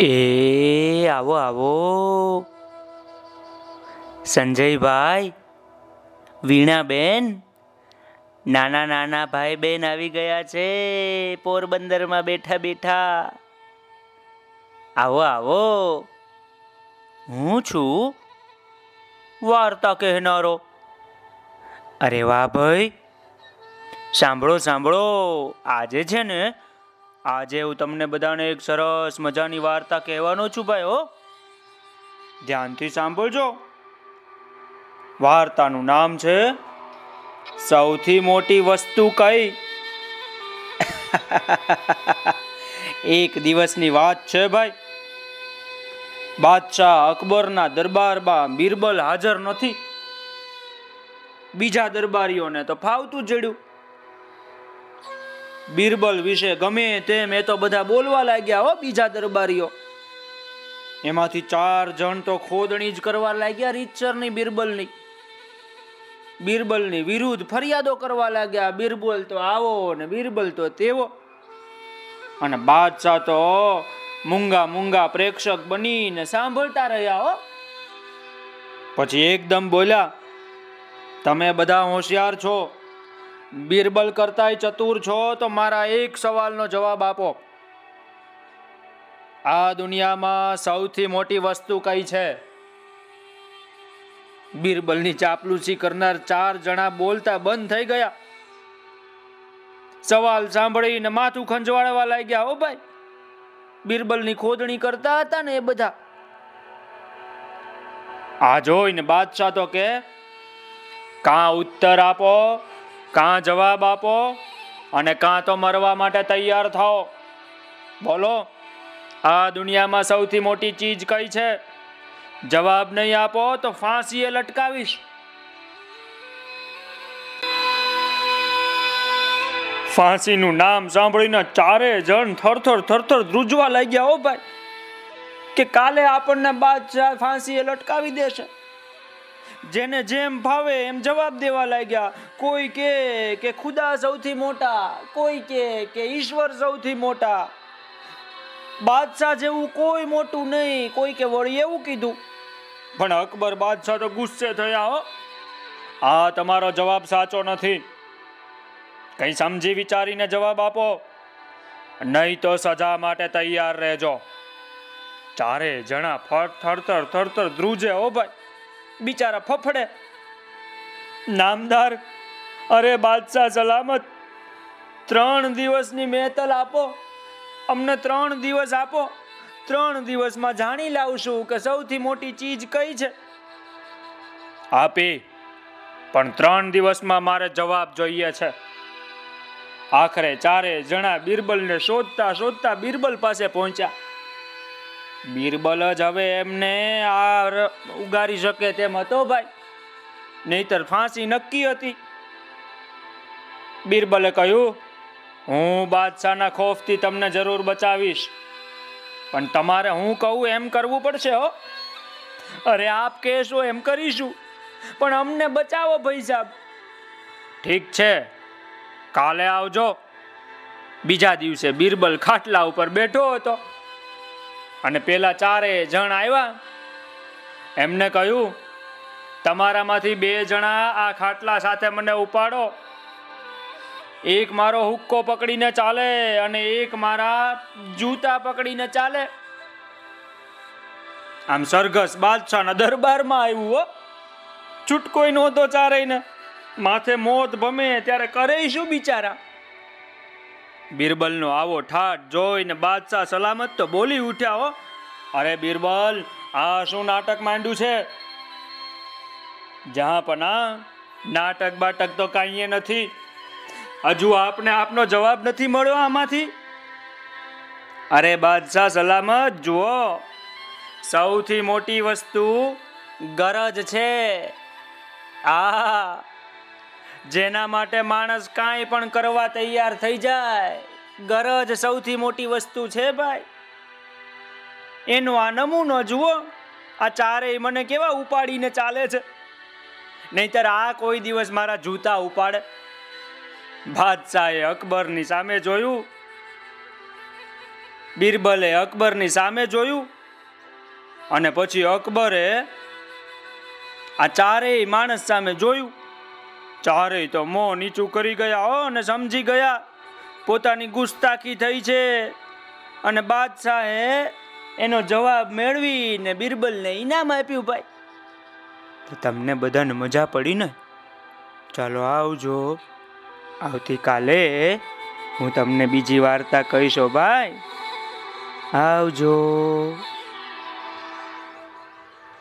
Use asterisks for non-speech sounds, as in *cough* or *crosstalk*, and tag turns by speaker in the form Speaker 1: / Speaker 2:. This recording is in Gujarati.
Speaker 1: એ, આવો આવો. સંજયભાઈ, વીણાબેન, નાના નાના ભાઈ બેન આવી ગયા છે, પોરબંદરમાં બેઠા બેઠા. આવો આવો. હું છું? વાર્તા કહેનારો. અરે વાહ ભાઈ. સાંભળો સાંભળો. આજે છે ને આજે હું તમને બધાને એક સરસ મજાની વાર્તા કહેવાનો છું ભાઈ, હો. ધ્યાનથી સાંભળજો. વાર્તાનું નામ છે, સૌથી મોટી વસ્તુ કઈ? *laughs* એક દિવસની વાત છે ભાઈ. બાદશાહ અકબરના દરબારમાં બિરબલ હાજર નથી. બીજા દરબારીઓને તો ફાવતું જડ્યું. બિરબલ વિશે ગમે તેમ એ તો બધા બોલવા લાગ્યા હો બીજા દરબારીઓ. એમાંથી ચાર જણ તો ખોદણી જ કરવા લાગ્યા રીતસરની બિરબલની. બિરબલની વિરુદ્ધ ફરિયાદો કરવા લાગ્યા, બિરબલ તો આવો ને બિરબલ તો તેવો. અને બાદશાહ તો મૂંગા મૂંગા પ્રેક્ષક બનીને સાંભળતા રહ્યા હો. પછી એકદમ બોલ્યા, તમે બધા હોશિયાર છો. બિરબલ કરતાય ચતુર છો તો મારા એક સવાલનો જવાબ આપો. આ દુનિયામાં સૌથી મોટી વસ્તુ કઈ છે? બિરબલની ચાપલુસી કરનાર ચાર જણા બોલતા બંધ થઈ ગયા. સવાલ સાંભળીને માથું ખંજવાળવા લાગ્યા હો ભાઈ, બિરબલની ખોદણી કરતા હતા ને એ બધા? આ જોઈને બાદશાહ તો કે, કાં ઉત્તર આપો કાં જવાબ આપો અને કાં તો મરવા માટે તૈયાર થાઓ? બોલો, આ દુનિયામાં સૌથી મોટી ચીજ કઈ છે? જવાબ નહીં આપો તો ફાંસીએ લટકાવીશ. ફાંસીનું નામ સાંભળીને ચારે જણ થરથર થરથર ધ્રુજવા લાગ્યા હો ભાઈ, કે કાલે આપણને બાદશાહ ફાંસીએ લટકાવી દેશે? જેને જેમ ભાવે એમ જવાબ દેવા લાગ્યા. કોઈ કે કે ખુદા સૌથી મોટા, કોઈ કે કે ઈશ્વર સૌથી મોટા. બાદશાહ જેવું કોઈ મોટું નહીં, કોઈ કે વળી એવું કીધું. પણ અકબર બાદશાહ તો ગુસ્સે થયા હો. આ તમારો જવાબ સાચો નથી. કઈ સમજી વિચારીને જવાબ આપો. નહીં તો સજા માટે તૈયાર રહેજો. ચારે જણા ફટ થરતર થરતર ધ્રુજે હો ભાઈ. બિચારા ફફડે. નામદાર, અરે બાદશાહ સલામત, ત્રણ દિવસની મહેતલ આપો, અમને ત્રણ દિવસ આપો, ત્રણ દિવસમાં જાણી લાવશું કે સૌથી મોટી ચીજ કઈ છે. આપી, પણ ત્રણ દિવસમાં મારે જવાબ જોઈએ છે. આખરે ચારે જણા બિરબલને શોધતા શોધતા બિરબલ પાસે પહોંચ્યા. બિરબલ જ હવે એમને આ ઉગારી શકે તેમ હતો ભાઈ. નહીતર ફાંસી નક્કી હતી. બિરબલે કહ્યું, હું બાદશાહના ખોફથી તમને જરૂર બચાવીશ. પણ તમારે હું કહું એમ કરવું પડશે હો. અરે આપ કહેશો એમ કરીશું. પણ અમને બચાવો ભાઈ સાહેબ. ઠીક છે. કાલે આવજો. બીજા દિવસે બિરબલ ખાટલા ઉપર બેઠો હતો. અને પેલા ચારે જણ આવ્યા એમને કહ્યું, તમારામાંથી બે જણા આ ખાટલા સાથે મને ઉપાડો. એક મારો હુક્કો પકડીને ચાલે અને એક મારા જૂતા પકડીને ચાલે. આમ સરઘસ બાદશાહના દરબારમાં આવ્યું હો. છૂટકોઈ નહોતો ચારેયને. માથે મોત ભમે ત્યારે કરે શું બિચારા? બિરબલનો આવો ઠાટ જોઈને બાદશાહ સલામત તો બોલી ઉઠ્યા હો. અરે બિરબલ, આ શું નાટક માંડ્યું છે? જ્યાં પના નાટક બાટક તો કાંઈએ નથી. હજુ આપને આપનો જવાબ નથી મળ્યો આમાંથી. અરે બાદશાહ સલામત, જુઓ. સૌથી મોટી વસ્તુ ગરજ છે. આ જેના માટે માણસ કાંઈ પણ કરવા તૈયાર થઈ જાય. ગરજ સૌથી મોટી વસ્તુ છે ભાઈ. એનો આ નમૂનો જુઓ. આ ચારેય મને કેવા ઉપાડીને ચાલે છે. નહીતર આ કોઈ દિવસ મારા જૂતા ઉપાડે. બાદશાહે અકબરની સામે જોયું. બિરબલે અકબરની સામે જોયું. અને પછી અકબરે આ ચારેય માણસ સામે જોયું. ચારેય તો મોં નીચું કરી ગયા હો અને સમજી ગયા. પોતાની ગુસ્તાખી થઈ છે. અને બાદશાહે એનો જવાબ મેળવીને બિરબલને ઇનામ આપ્યું ભાઈ. તો તમને બધાને મજા પડી ને? ચાલો આવજો. આવતીકાલે હું તમને બીજી વાર્તા કહીશો ભાઈ. આવજો.